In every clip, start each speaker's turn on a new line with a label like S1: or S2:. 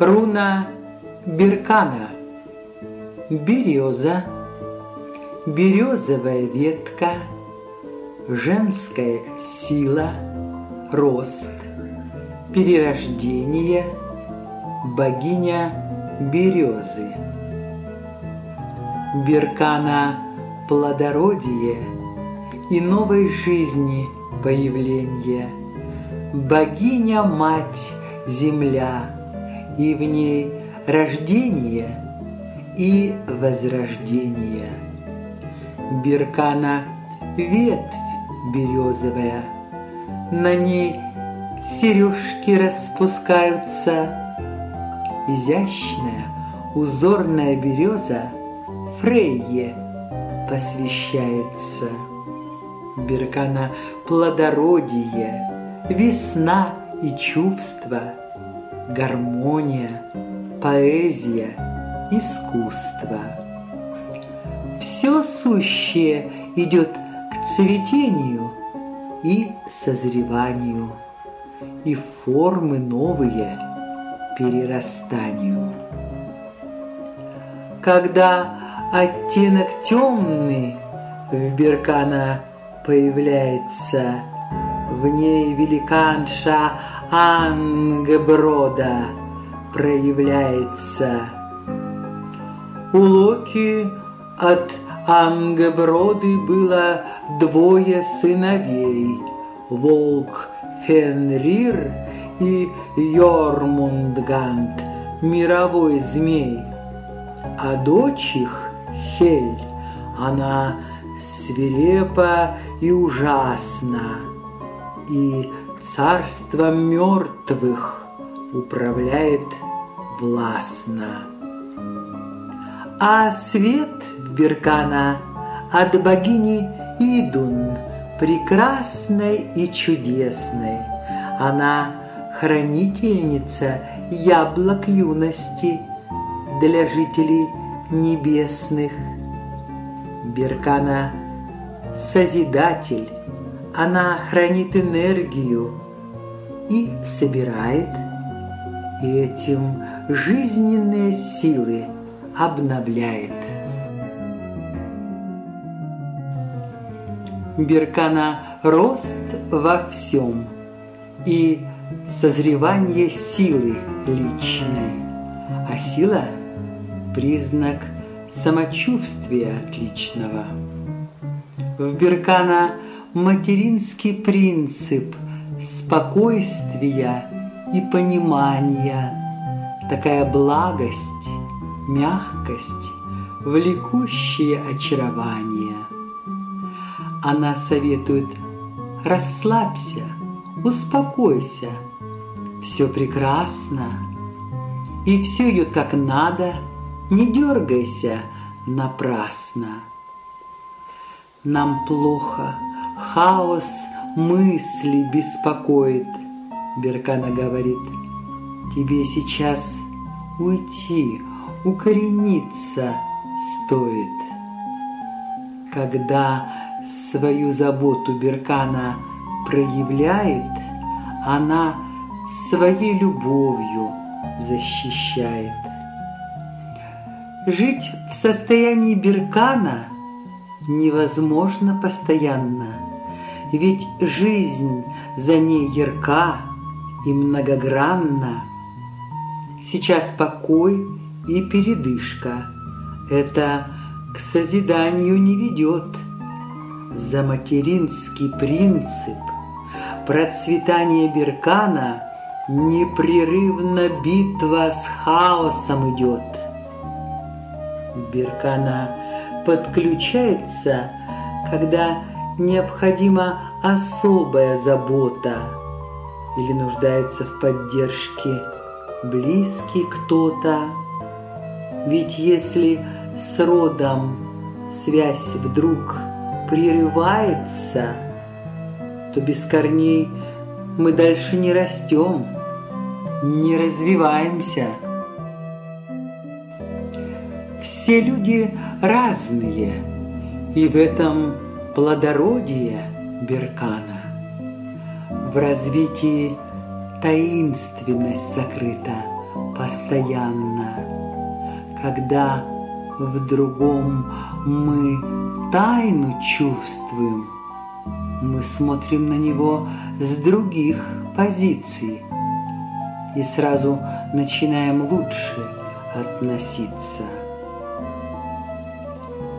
S1: Руна Беркана. Береза. Березовая ветка. Женская сила. Рост. Перерождение. Богиня березы. Беркана плодородие и новой жизни появление. Богиня-мать земля, и в ней рождение и возрождение. Беркана – ветвь березовая, на ней сережки распускаются. Изящная узорная береза Фрейе посвящается. Беркана – плодородие, весна и чувство – гармония, поэзия, искусство. Все сущее идет к цветению и созреванию, и формы новые перерастанию. Когда оттенок темный в Беркана появляется, в ней великанша Ангеброда проявляется. У Локи от Ангеброды было двое сыновей, волк Фенрир и Йормундгант, мировой змей, а дочь их, Хель, она свирепа и ужасна, и царством мертвых управляет властно. А свет Беркана от богини Идун, прекрасной и чудесной. Она хранительница яблок юности для жителей небесных. Беркана – Созидатель, она хранит энергию и собирает, этим жизненные силы обновляет. Беркана – рост во всем и созревание силы личной, а сила – признак самочувствия отличного. В Беркана – материнский принцип спокойствия и понимания, такая благость, мягкость, влекущее очарование. Она советует «расслабься, успокойся, все прекрасно, и все идет как надо, не дергайся напрасно. Нам плохо – Хаос мысли беспокоит. Беркана говорит, тебе сейчас уйти, укорениться стоит. Когда свою заботу Беркана проявляет, она своей любовью защищает. Жить в состоянии Беркана невозможно постоянно – ведь жизнь за ней ярка и многогранна. Сейчас покой и передышка. Это к созиданию не ведет. За материнский принцип процветание Беркана непрерывно битва с хаосом идет. Беркана подключается, когда необходима особая забота или нуждается в поддержке близкий кто-то. Ведь если с родом связь вдруг прерывается, то без корней мы дальше не растем, не развиваемся. Все люди разные, и в этом плодородие Беркана. В развитии таинственность сокрыта, постоянно, когда в другом мы тайну чувствуем, мы смотрим на него с других позиций и сразу начинаем лучше относиться.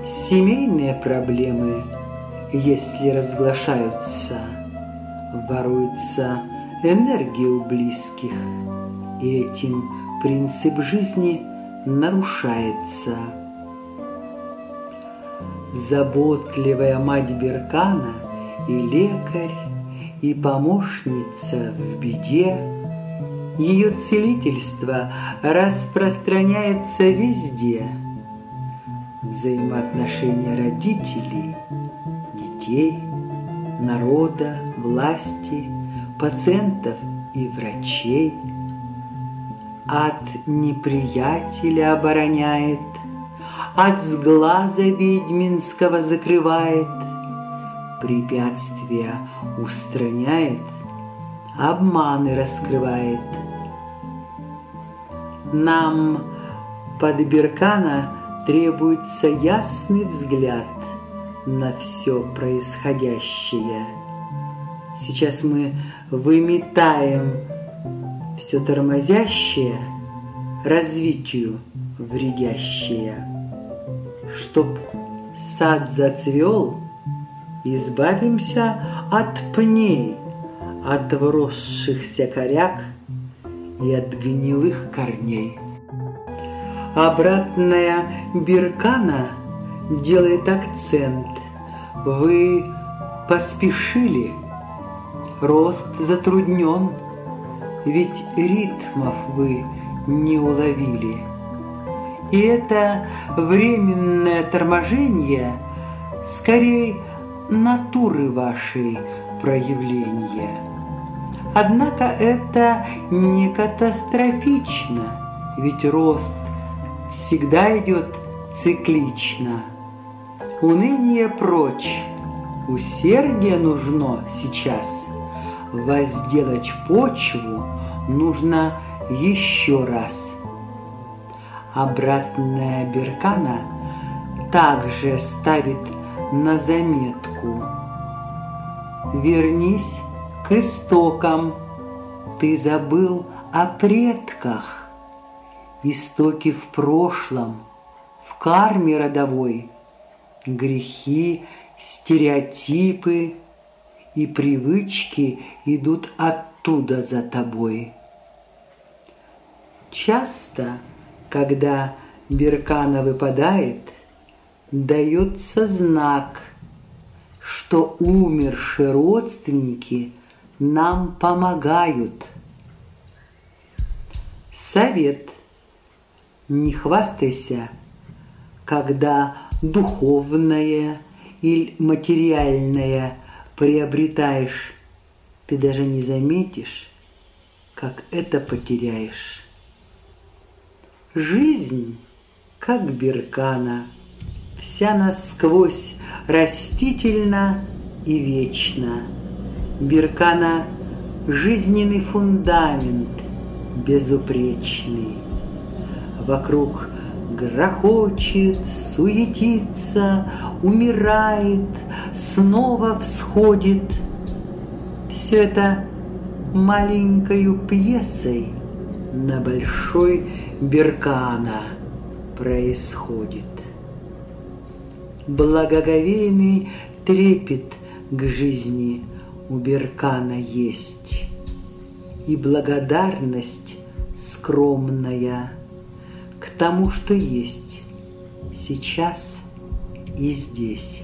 S1: Семейные проблемы, если разглашаются, воруется энергия у близких, и этим принцип жизни нарушается. Заботливая мать Беркана и лекарь, и помощница в беде, ее целительство распространяется везде. Взаимоотношения родителей, детей, народа, власти, пациентов и врачей – от неприятеля обороняет, От сглаза ведьминского закрывает, Препятствия устраняет, Обманы раскрывает. Нам под Беркана требуется ясный взгляд на все происходящее. Сейчас мы выметаем все тормозящее, развитию вредящее. Чтоб сад зацвел, избавимся от пней, от вросшихся коряк и от гнилых корней. Обратная Биркана делает акцент. Вы поспешили, рост затруднен – ведь ритмов вы не уловили. И это временное торможение скорее натуры вашей проявления. Однако это не катастрофично, ведь рост всегда идет циклично. Уныние прочь, усердие нужно сейчас – возделать почву нужно еще раз. Обратная беркана также ставит на заметку. Вернись к истокам, ты забыл о предках. Истоки в прошлом, в карме родовой, грехи, стереотипы – и привычки идут оттуда за тобой. Часто, когда беркана выпадает, дается знак, что умершие родственники нам помогают. Совет. Не хвастайся, когда духовное или материальное – приобретаешь, ты даже не заметишь, как это потеряешь. Жизнь, как беркана, вся насквозь растительна и вечна. Беркана – жизненный фундамент безупречный. Вокруг Грохочет, суетится, умирает, снова всходит. Все это маленькою пьесой на большой Беркана происходит. Благоговейный трепет к жизни у Беркана есть, И благодарность скромная – к тому, что есть сейчас и здесь.